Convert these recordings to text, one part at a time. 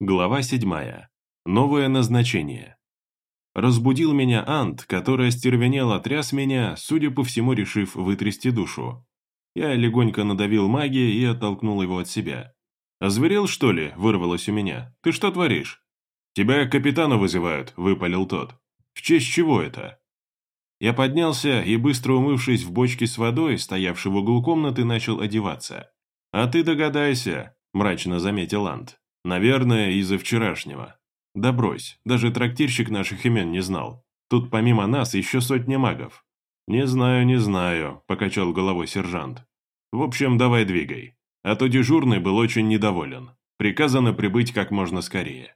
Глава 7. Новое назначение. Разбудил меня Ант, который остервенело тряс меня, судя по всему, решив вытрясти душу. Я легонько надавил магией и оттолкнул его от себя. «Озверел, что ли?» – вырвалось у меня. «Ты что творишь?» «Тебя к капитану вызывают», – выпалил тот. «В честь чего это?» Я поднялся и, быстро умывшись в бочке с водой, стоявшей в углу комнаты, начал одеваться. «А ты догадайся», – мрачно заметил Ант. «Наверное, из-за вчерашнего». «Да брось, даже трактирщик наших имен не знал. Тут помимо нас еще сотня магов». «Не знаю, не знаю», – покачал головой сержант. «В общем, давай двигай. А то дежурный был очень недоволен. Приказано прибыть как можно скорее».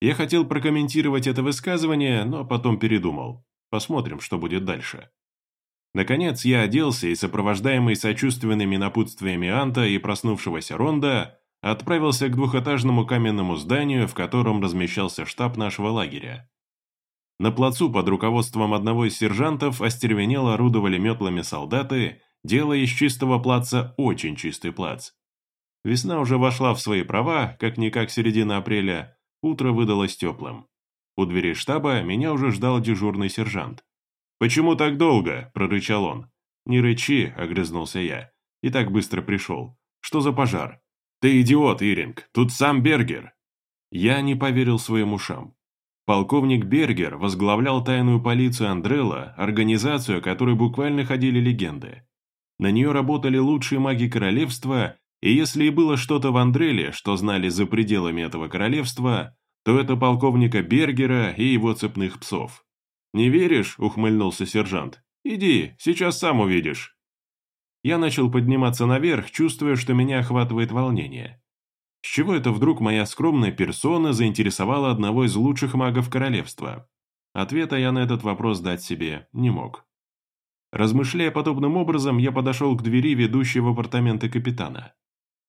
Я хотел прокомментировать это высказывание, но потом передумал. Посмотрим, что будет дальше. Наконец я оделся и, сопровождаемый сочувственными напутствиями Анта и проснувшегося Ронда, отправился к двухэтажному каменному зданию, в котором размещался штаб нашего лагеря. На плацу под руководством одного из сержантов остервенело орудовали метлами солдаты, делая из чистого плаца очень чистый плац. Весна уже вошла в свои права, как-никак середина апреля, утро выдалось теплым. У двери штаба меня уже ждал дежурный сержант. «Почему так долго?» – прорычал он. «Не рычи», – огрызнулся я. И так быстро пришел. «Что за пожар?» «Ты идиот, Иринг, тут сам Бергер!» Я не поверил своим ушам. Полковник Бергер возглавлял тайную полицию Андрелла, организацию, о которой буквально ходили легенды. На нее работали лучшие маги королевства, и если и было что-то в Андреле, что знали за пределами этого королевства, то это полковника Бергера и его цепных псов. «Не веришь?» – ухмыльнулся сержант. «Иди, сейчас сам увидишь». Я начал подниматься наверх, чувствуя, что меня охватывает волнение. С чего это вдруг моя скромная персона заинтересовала одного из лучших магов королевства? Ответа я на этот вопрос дать себе не мог. Размышляя подобным образом, я подошел к двери, ведущей в апартаменты капитана.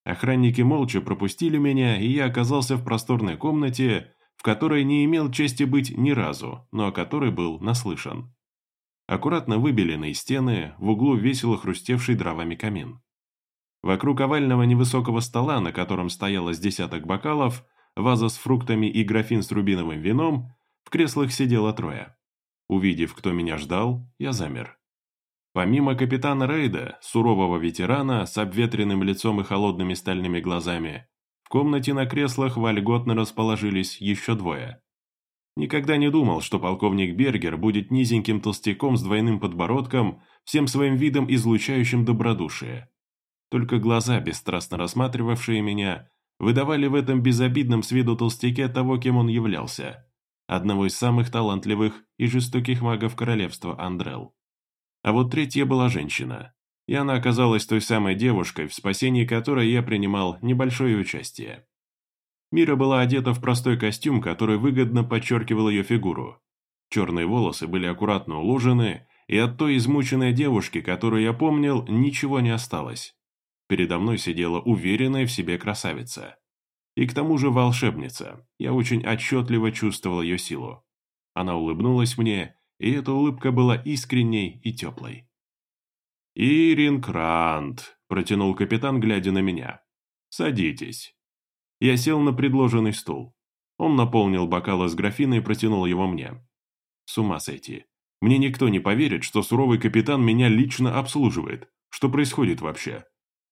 Охранники молча пропустили меня, и я оказался в просторной комнате, в которой не имел чести быть ни разу, но о которой был наслышан. Аккуратно выбеленные стены, в углу весело хрустевший дровами камин. Вокруг овального невысокого стола, на котором стояло десяток бокалов, ваза с фруктами и графин с рубиновым вином, в креслах сидело трое. Увидев, кто меня ждал, я замер. Помимо капитана Рейда, сурового ветерана с обветренным лицом и холодными стальными глазами, в комнате на креслах вольготно расположились еще двое. Никогда не думал, что полковник Бергер будет низеньким толстяком с двойным подбородком, всем своим видом излучающим добродушие. Только глаза, бесстрастно рассматривавшие меня, выдавали в этом безобидном с виду толстяке того, кем он являлся. Одного из самых талантливых и жестоких магов королевства Андрел. А вот третья была женщина. И она оказалась той самой девушкой, в спасении которой я принимал небольшое участие. Мира была одета в простой костюм, который выгодно подчеркивал ее фигуру. Черные волосы были аккуратно уложены, и от той измученной девушки, которую я помнил, ничего не осталось. Передо мной сидела уверенная в себе красавица. И к тому же волшебница. Я очень отчетливо чувствовал ее силу. Она улыбнулась мне, и эта улыбка была искренней и теплой. «Ирин Крант», – протянул капитан, глядя на меня. «Садитесь». Я сел на предложенный стул. Он наполнил бокал из графина и протянул его мне. С ума сойти. Мне никто не поверит, что суровый капитан меня лично обслуживает. Что происходит вообще?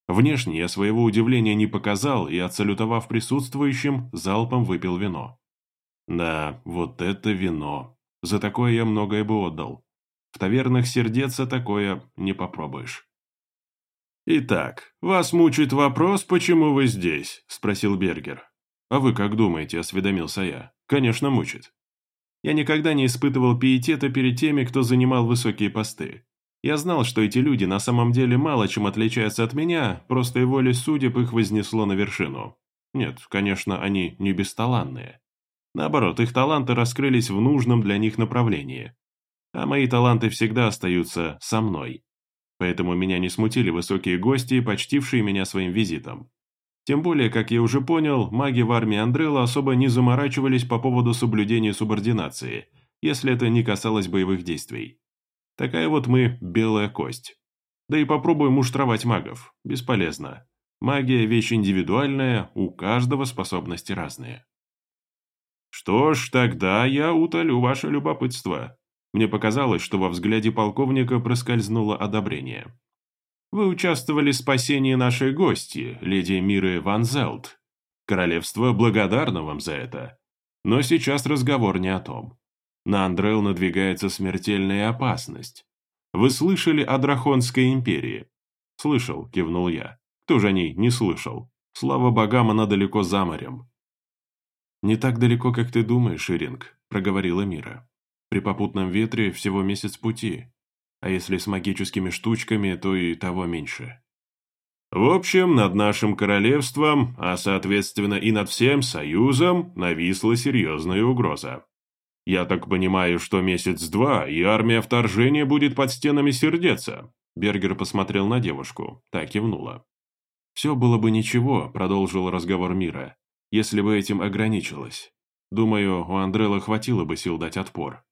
Внешне я своего удивления не показал и, отсалютовав присутствующим, залпом выпил вино. Да, вот это вино. За такое я многое бы отдал. В тавернах сердеца такое не попробуешь. «Итак, вас мучает вопрос, почему вы здесь?» – спросил Бергер. «А вы как думаете?» – осведомился я. «Конечно, мучит. Я никогда не испытывал пиетета перед теми, кто занимал высокие посты. Я знал, что эти люди на самом деле мало чем отличаются от меня, просто и волей судеб их вознесло на вершину. Нет, конечно, они не бесталанные. Наоборот, их таланты раскрылись в нужном для них направлении. А мои таланты всегда остаются со мной. Поэтому меня не смутили высокие гости, почтившие меня своим визитом. Тем более, как я уже понял, маги в армии Андрелла особо не заморачивались по поводу соблюдения субординации, если это не касалось боевых действий. Такая вот мы белая кость. Да и попробуем муштровать магов. Бесполезно. Магия – вещь индивидуальная, у каждого способности разные. Что ж, тогда я утолю ваше любопытство. Мне показалось, что во взгляде полковника проскользнуло одобрение. Вы участвовали в спасении нашей гости, леди Миры Ван Зелт. Королевство благодарно вам за это. Но сейчас разговор не о том. На Андрел надвигается смертельная опасность. Вы слышали о Драконской империи? Слышал, кивнул я. Кто же о ней не слышал? Слава богам, она далеко за морем. Не так далеко, как ты думаешь, Иринг, проговорила Мира. При попутном ветре всего месяц пути. А если с магическими штучками, то и того меньше. В общем, над нашим королевством, а соответственно и над всем союзом, нависла серьезная угроза. Я так понимаю, что месяц-два, и армия вторжения будет под стенами сердеца. Бергер посмотрел на девушку, так кивнула. «Все было бы ничего», — продолжил разговор Мира, «если бы этим ограничилось. Думаю, у Андрела хватило бы сил дать отпор.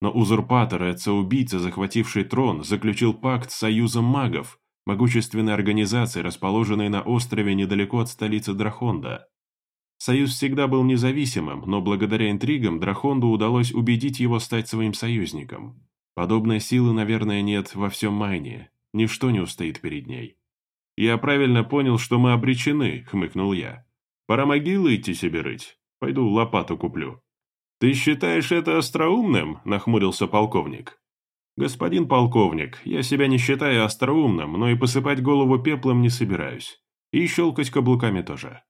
Но узурпатор и отца-убийца, захвативший трон, заключил пакт с Союзом магов, могущественной организации, расположенной на острове недалеко от столицы Драхонда. Союз всегда был независимым, но благодаря интригам Драхонду удалось убедить его стать своим союзником. Подобной силы, наверное, нет во всем Майне. Ничто не устоит перед ней. «Я правильно понял, что мы обречены», — хмыкнул я. «Пора могилы идти себе рыть. Пойду лопату куплю». «Ты считаешь это остроумным?» – нахмурился полковник. «Господин полковник, я себя не считаю остроумным, но и посыпать голову пеплом не собираюсь. И щелкать каблуками тоже.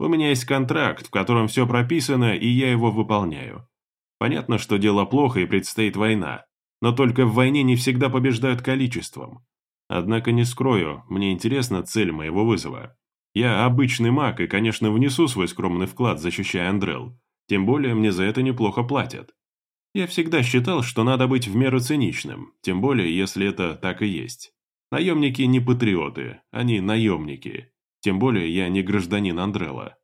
У меня есть контракт, в котором все прописано, и я его выполняю. Понятно, что дело плохо и предстоит война, но только в войне не всегда побеждают количеством. Однако не скрою, мне интересна цель моего вызова. Я обычный маг и, конечно, внесу свой скромный вклад, защищая Андрел. Тем более мне за это неплохо платят. Я всегда считал, что надо быть в меру циничным, тем более, если это так и есть. Наемники не патриоты, они наемники. Тем более я не гражданин Андрела.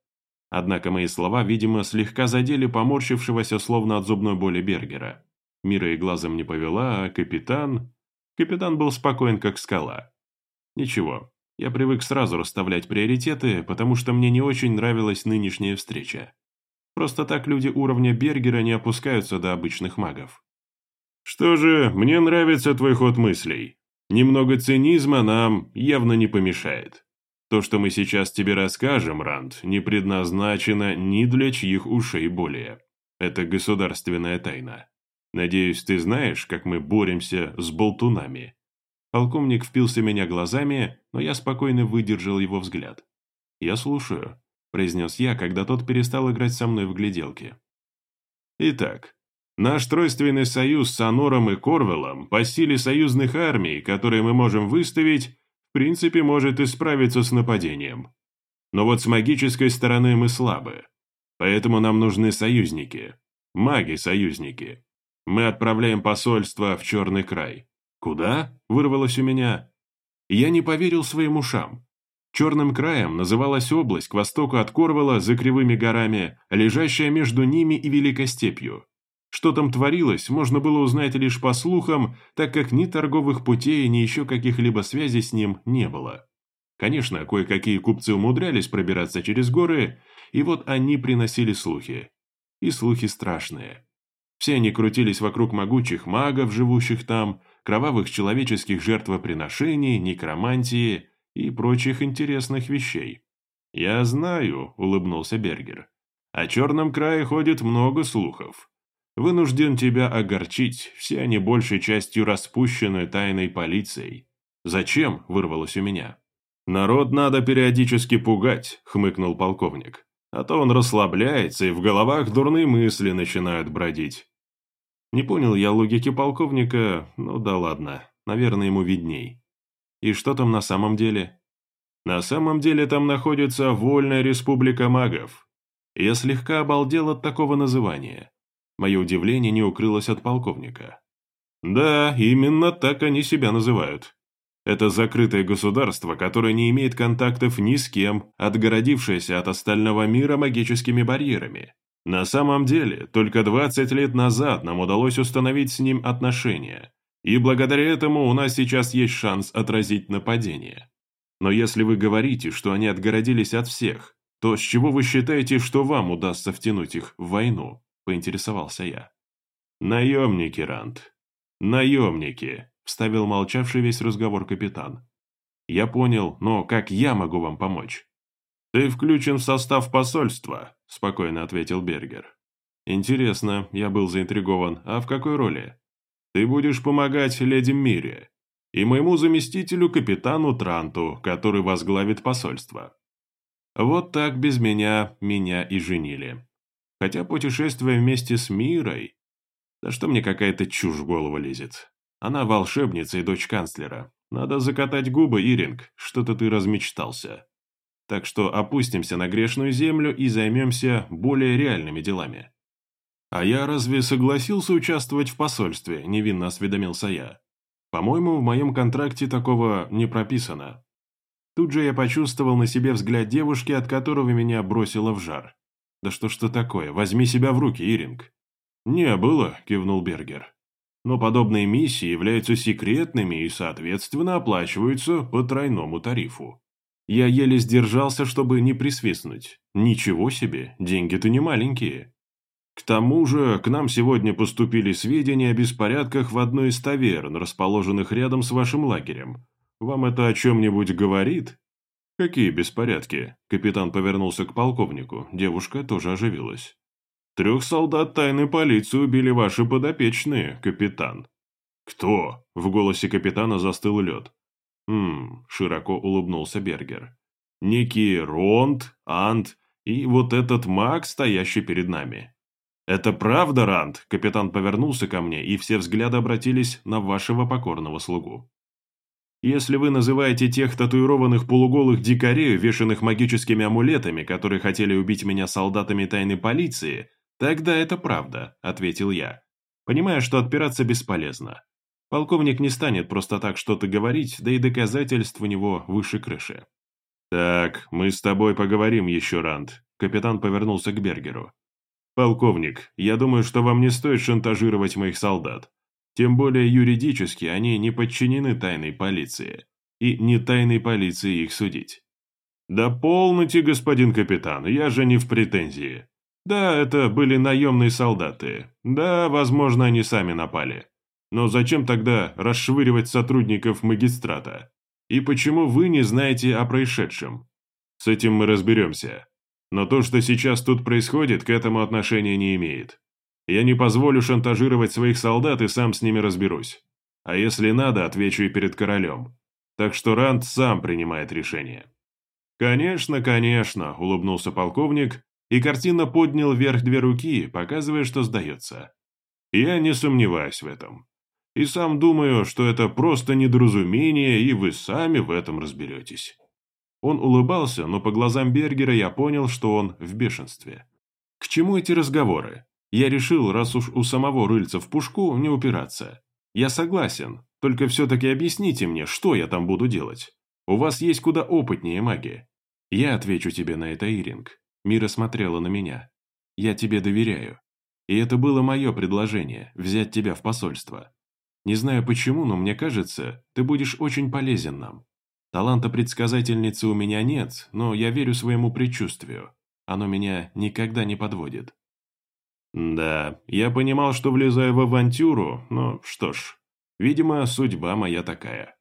Однако мои слова, видимо, слегка задели поморщившегося словно от зубной боли Бергера. Мира и глазом не повела, а капитан... Капитан был спокоен, как скала. Ничего, я привык сразу расставлять приоритеты, потому что мне не очень нравилась нынешняя встреча. Просто так люди уровня Бергера не опускаются до обычных магов. «Что же, мне нравится твой ход мыслей. Немного цинизма нам явно не помешает. То, что мы сейчас тебе расскажем, Ранд, не предназначено ни для чьих ушей более. Это государственная тайна. Надеюсь, ты знаешь, как мы боремся с болтунами». Полковник впился меня глазами, но я спокойно выдержал его взгляд. «Я слушаю», произнес я, когда тот перестал играть со мной в гляделки. Итак, наш тройственный союз с Анором и Корвелом по силе союзных армий, которые мы можем выставить, в принципе может и справиться с нападением. Но вот с магической стороны мы слабы. Поэтому нам нужны союзники. Маги-союзники. Мы отправляем посольство в Черный край. Куда? Вырвалось у меня. Я не поверил своим ушам. Черным краем называлась область к востоку от Корвала за кривыми горами, лежащая между ними и Великой степью. Что там творилось, можно было узнать лишь по слухам, так как ни торговых путей, ни еще каких-либо связей с ним не было. Конечно, кое-какие купцы умудрялись пробираться через горы, и вот они приносили слухи. И слухи страшные. Все они крутились вокруг могучих магов, живущих там, кровавых человеческих жертвоприношений, некромантии – и прочих интересных вещей. «Я знаю», — улыбнулся Бергер. «О черном крае ходит много слухов. Вынужден тебя огорчить, все они большей частью распущены тайной полицией. Зачем?» — вырвалось у меня. «Народ надо периодически пугать», — хмыкнул полковник. «А то он расслабляется, и в головах дурные мысли начинают бродить». Не понял я логики полковника, ну да ладно, наверное, ему видней. И что там на самом деле? На самом деле там находится Вольная Республика Магов. Я слегка обалдел от такого называния. Мое удивление не укрылось от полковника. Да, именно так они себя называют. Это закрытое государство, которое не имеет контактов ни с кем, отгородившееся от остального мира магическими барьерами. На самом деле, только 20 лет назад нам удалось установить с ним отношения, и благодаря этому у нас сейчас есть шанс отразить нападение. Но если вы говорите, что они отгородились от всех, то с чего вы считаете, что вам удастся втянуть их в войну?» – поинтересовался я. «Наемники, Рант. Наемники», – вставил молчавший весь разговор капитан. «Я понял, но как я могу вам помочь?» «Ты включен в состав посольства», – спокойно ответил Бергер. «Интересно, я был заинтригован. А в какой роли?» «Ты будешь помогать леди Мире и моему заместителю капитану Транту, который возглавит посольство. Вот так без меня меня и женили. Хотя путешествие вместе с Мирой... Да что мне какая-то чушь в голову лезет. Она волшебница и дочь канцлера. Надо закатать губы, Иринг, что-то ты размечтался. Так что опустимся на грешную землю и займемся более реальными делами. «А я разве согласился участвовать в посольстве?» – невинно осведомился я. «По-моему, в моем контракте такого не прописано». Тут же я почувствовал на себе взгляд девушки, от которого меня бросило в жар. «Да что ж ты такое? Возьми себя в руки, Иринг». «Не было», – кивнул Бергер. «Но подобные миссии являются секретными и, соответственно, оплачиваются по тройному тарифу». Я еле сдержался, чтобы не присвистнуть. «Ничего себе, деньги-то не маленькие». К тому же, к нам сегодня поступили сведения о беспорядках в одной из таверн, расположенных рядом с вашим лагерем. Вам это о чем-нибудь говорит?» «Какие беспорядки?» Капитан повернулся к полковнику. Девушка тоже оживилась. «Трех солдат тайной полиции убили ваши подопечные, капитан». «Кто?» В голосе капитана застыл лед. «Хм...» широко улыбнулся Бергер. «Некий Ронд, Ант и вот этот маг, стоящий перед нами». «Это правда, Ранд?» Капитан повернулся ко мне, и все взгляды обратились на вашего покорного слугу. Если вы называете тех татуированных полуголых дикарей, вешанных магическими амулетами, которые хотели убить меня солдатами тайной полиции, тогда это правда», — ответил я, понимая, что отпираться бесполезно. Полковник не станет просто так что-то говорить, да и доказательств у него выше крыши. «Так, мы с тобой поговорим еще, Ранд», — капитан повернулся к Бергеру. «Полковник, я думаю, что вам не стоит шантажировать моих солдат. Тем более юридически они не подчинены тайной полиции. И не тайной полиции их судить. «Да полноте, господин капитан, я же не в претензии. Да, это были наемные солдаты. Да, возможно, они сами напали. Но зачем тогда расшвыривать сотрудников магистрата? И почему вы не знаете о происшедшем? С этим мы разберемся. Но то, что сейчас тут происходит, к этому отношения не имеет. Я не позволю шантажировать своих солдат и сам с ними разберусь. А если надо, отвечу и перед королем. Так что Ранд сам принимает решение». «Конечно, конечно», — улыбнулся полковник и картинно поднял вверх две руки, показывая, что сдается. «Я не сомневаюсь в этом. И сам думаю, что это просто недоразумение, и вы сами в этом разберетесь». Он улыбался, но по глазам Бергера я понял, что он в бешенстве. К чему эти разговоры? Я решил, раз уж у самого рыльца в пушку, не упираться. Я согласен, только все-таки объясните мне, что я там буду делать. У вас есть куда опытнее маги. Я отвечу тебе на это, Иринг. Мира смотрела на меня. Я тебе доверяю. И это было мое предложение – взять тебя в посольство. Не знаю почему, но мне кажется, ты будешь очень полезен нам. Таланта предсказательницы у меня нет, но я верю своему предчувствию. Оно меня никогда не подводит. Да, я понимал, что влезаю в авантюру, но что ж, видимо, судьба моя такая.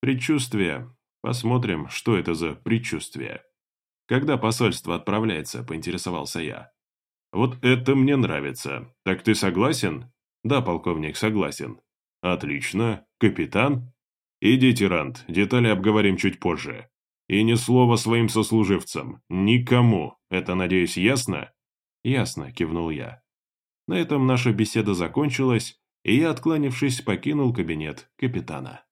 Предчувствие. Посмотрим, что это за предчувствие. Когда посольство отправляется, поинтересовался я. Вот это мне нравится. Так ты согласен? Да, полковник, согласен. Отлично. Капитан? Идите, Рант, детали обговорим чуть позже. И ни слова своим сослуживцам. Никому. Это, надеюсь, ясно? Ясно, кивнул я. На этом наша беседа закончилась, и я, откланившись, покинул кабинет капитана.